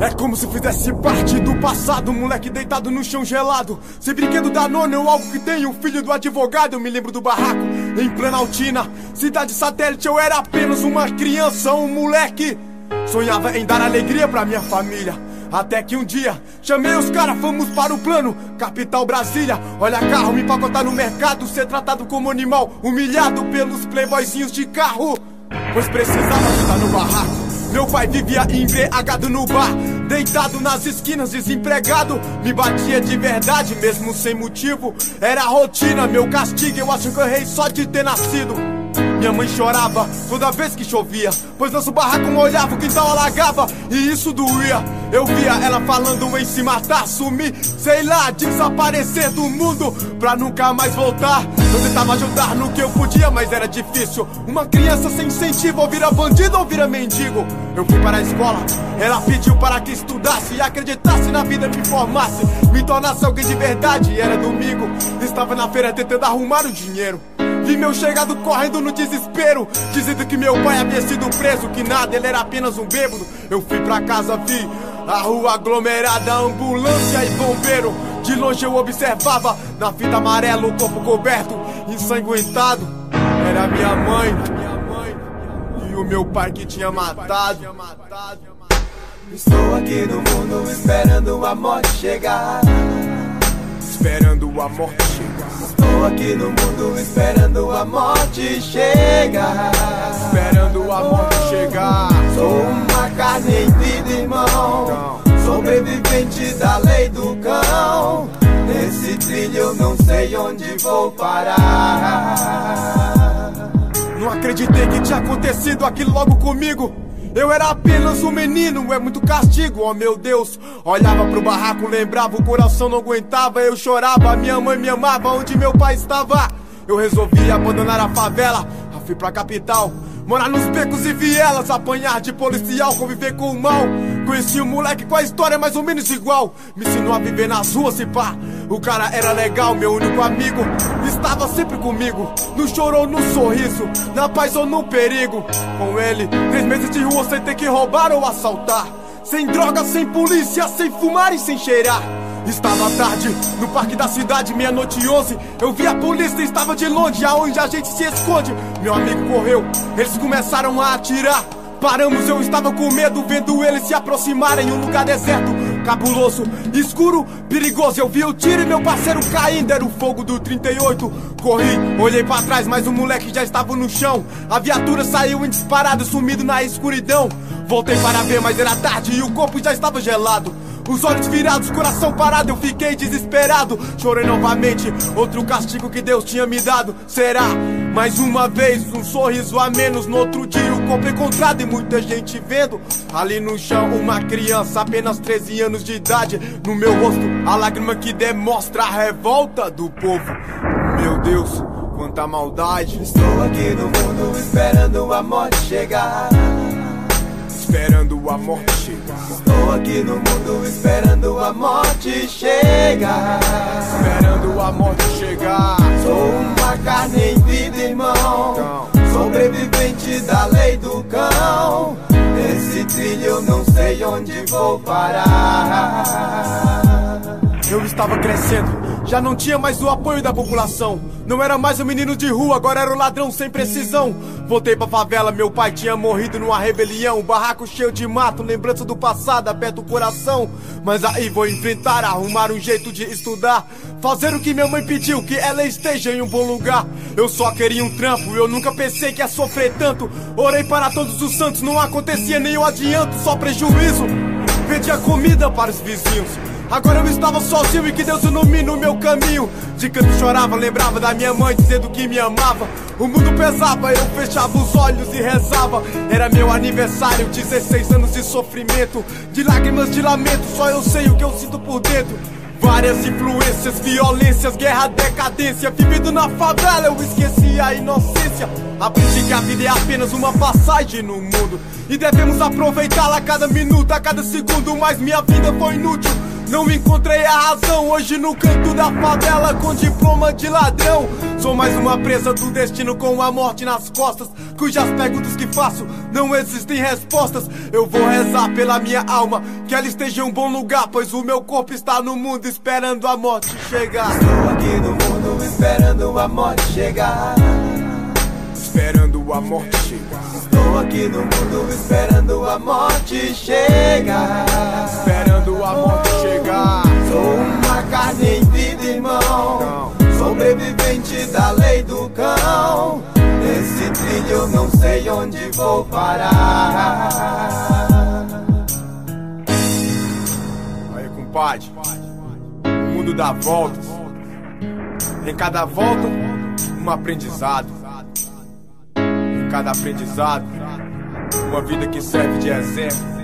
É como se fizesse parte do passado, moleque deitado no chão gelado. Sem brinquedo da nona ou algo que tem o filho do advogado. Eu me lembro do barraco em Planaltina, cidade satélite. Eu era apenas uma criança, um moleque. Sonhava em dar alegria pra minha família. Até que um dia chamei os caras, fomos para o plano. Capital Brasília, olha carro, me empacotar no mercado. Ser tratado como animal, humilhado pelos playboyzinhos de carro. Pois precisava estar no barraco. Meu pai vivia embriagado no bar, deitado nas esquinas, desempregado. Me batia de verdade, mesmo sem motivo. Era rotina, meu castigo. Eu acho que eu errei só de ter nascido. Minha mãe chorava toda vez que chovia, pois nosso barraco molhava, o quintal alagava e isso doía. Eu via ela falando em se matar, sumir, sei lá, desaparecer do mundo pra nunca mais voltar. Eu tentava ajudar no que eu podia, mas era difícil. Uma criança sem incentivo, ou vira bandido ou vira mendigo. Eu fui para a escola, ela pediu para que estudasse e acreditasse na vida, me formasse, me tornasse alguém de verdade. Era domingo, estava na feira tentando arrumar o dinheiro. Vi meu chegado correndo no desespero, dizendo que meu pai havia sido preso, que nada, ele era apenas um bêbado. Eu fui pra casa, vi a rua aglomerada, ambulância e bombeiro. De longe eu observava, na fita amarela, o corpo coberto, ensanguentado. Era minha mãe, e o meu pai que tinha matado. Estou aqui no mundo esperando a morte chegar. Esperando a morte chegar. Estou aqui no mundo esperando a morte chegar. Esperando a morte chegar. Sou uma carne em vida, irmão. Sobrevivente da lei do cão. Nesse trilho eu não sei onde vou parar. Não acreditei que tinha acontecido aquilo logo comigo. Eu era apenas um menino, é muito castigo, oh meu Deus. Olhava pro barraco, lembrava, o coração não aguentava. Eu chorava, minha mãe me amava, onde meu pai estava. Eu resolvi abandonar a favela, fui pra capital. Morar nos becos e vielas, apanhar de policial, conviver com o mal. Conheci um moleque com a história mais ou menos igual. Me ensinou a viver nas ruas e pá. O cara era legal, meu único amigo. Estava sempre comigo, no choro ou no sorriso, na paz ou no perigo. Com ele, três meses de rua sem ter que roubar ou assaltar. Sem droga, sem polícia, sem fumar e sem cheirar. Estava tarde, no parque da cidade, meia-noite e onze. Eu vi a polícia, estava de longe, aonde a gente se esconde. Meu amigo correu, eles começaram a atirar. Paramos, eu estava com medo, vendo eles se aproximarem em um lugar deserto, cabuloso, escuro, perigoso. Eu vi o tiro e meu parceiro caindo, era o fogo do 38. Corri, olhei para trás, mas o moleque já estava no chão. A viatura saiu em disparado, sumido na escuridão. Voltei para ver, mas era tarde e o corpo já estava gelado. Os olhos virados, coração parado, eu fiquei desesperado. Chorei novamente, outro castigo que Deus tinha me dado. Será? Mais uma vez, um sorriso a menos. No outro dia, o corpo encontrado e muita gente vendo. Ali no chão, uma criança, apenas 13 anos de idade. No meu rosto, a lágrima que demonstra a revolta do povo. Meu Deus, quanta maldade. Estou aqui no mundo esperando a morte chegar. Esperando a morte chegar. Estou aqui no mundo esperando a morte chegar. Esperando a morte chegar. Sou uma carne em vida, irmão. Sobrevivente da lei do cão. Nesse trilho eu não sei onde vou parar. Estava crescendo, já não tinha mais o apoio da população. Não era mais o menino de rua, agora era o ladrão sem precisão. Voltei pra favela, meu pai tinha morrido numa rebelião. Barraco cheio de mato, lembrança do passado, aperta o coração. Mas aí vou enfrentar, arrumar um jeito de estudar. Fazer o que minha mãe pediu, que ela esteja em um bom lugar. Eu só queria um trampo, eu nunca pensei que ia sofrer tanto. Orei para todos os santos, não acontecia nenhum adianto, só prejuízo. Vendia comida para os vizinhos. Agora eu estava sozinho e que Deus ilumine o meu caminho. De canto chorava, lembrava da minha mãe dizendo que me amava. O mundo pesava, eu fechava os olhos e rezava. Era meu aniversário, 16 anos de sofrimento, de lágrimas de lamento. Só eu sei o que eu sinto por dentro. Várias influências, violências, guerra, decadência. Vivido na favela, eu esqueci a inocência. Aprendi que a vida é apenas uma passagem no mundo. E devemos aproveitá-la a cada minuto, a cada segundo. Mas minha vida foi inútil. Não encontrei a razão hoje no canto da favela com diploma de ladrão. Sou mais uma presa do destino com a morte nas costas. Cujas perguntas que faço não existem respostas. Eu vou rezar pela minha alma que ela esteja em um bom lugar, pois o meu corpo está no mundo esperando a morte chegar. Estou aqui no mundo esperando a morte chegar. Esperando a morte chegar. Estou aqui no mundo esperando a morte chegar. Eu não sei onde vou parar. Aí, compadre. O mundo dá voltas. Em cada volta, um aprendizado. Em cada aprendizado, uma vida que serve de exemplo.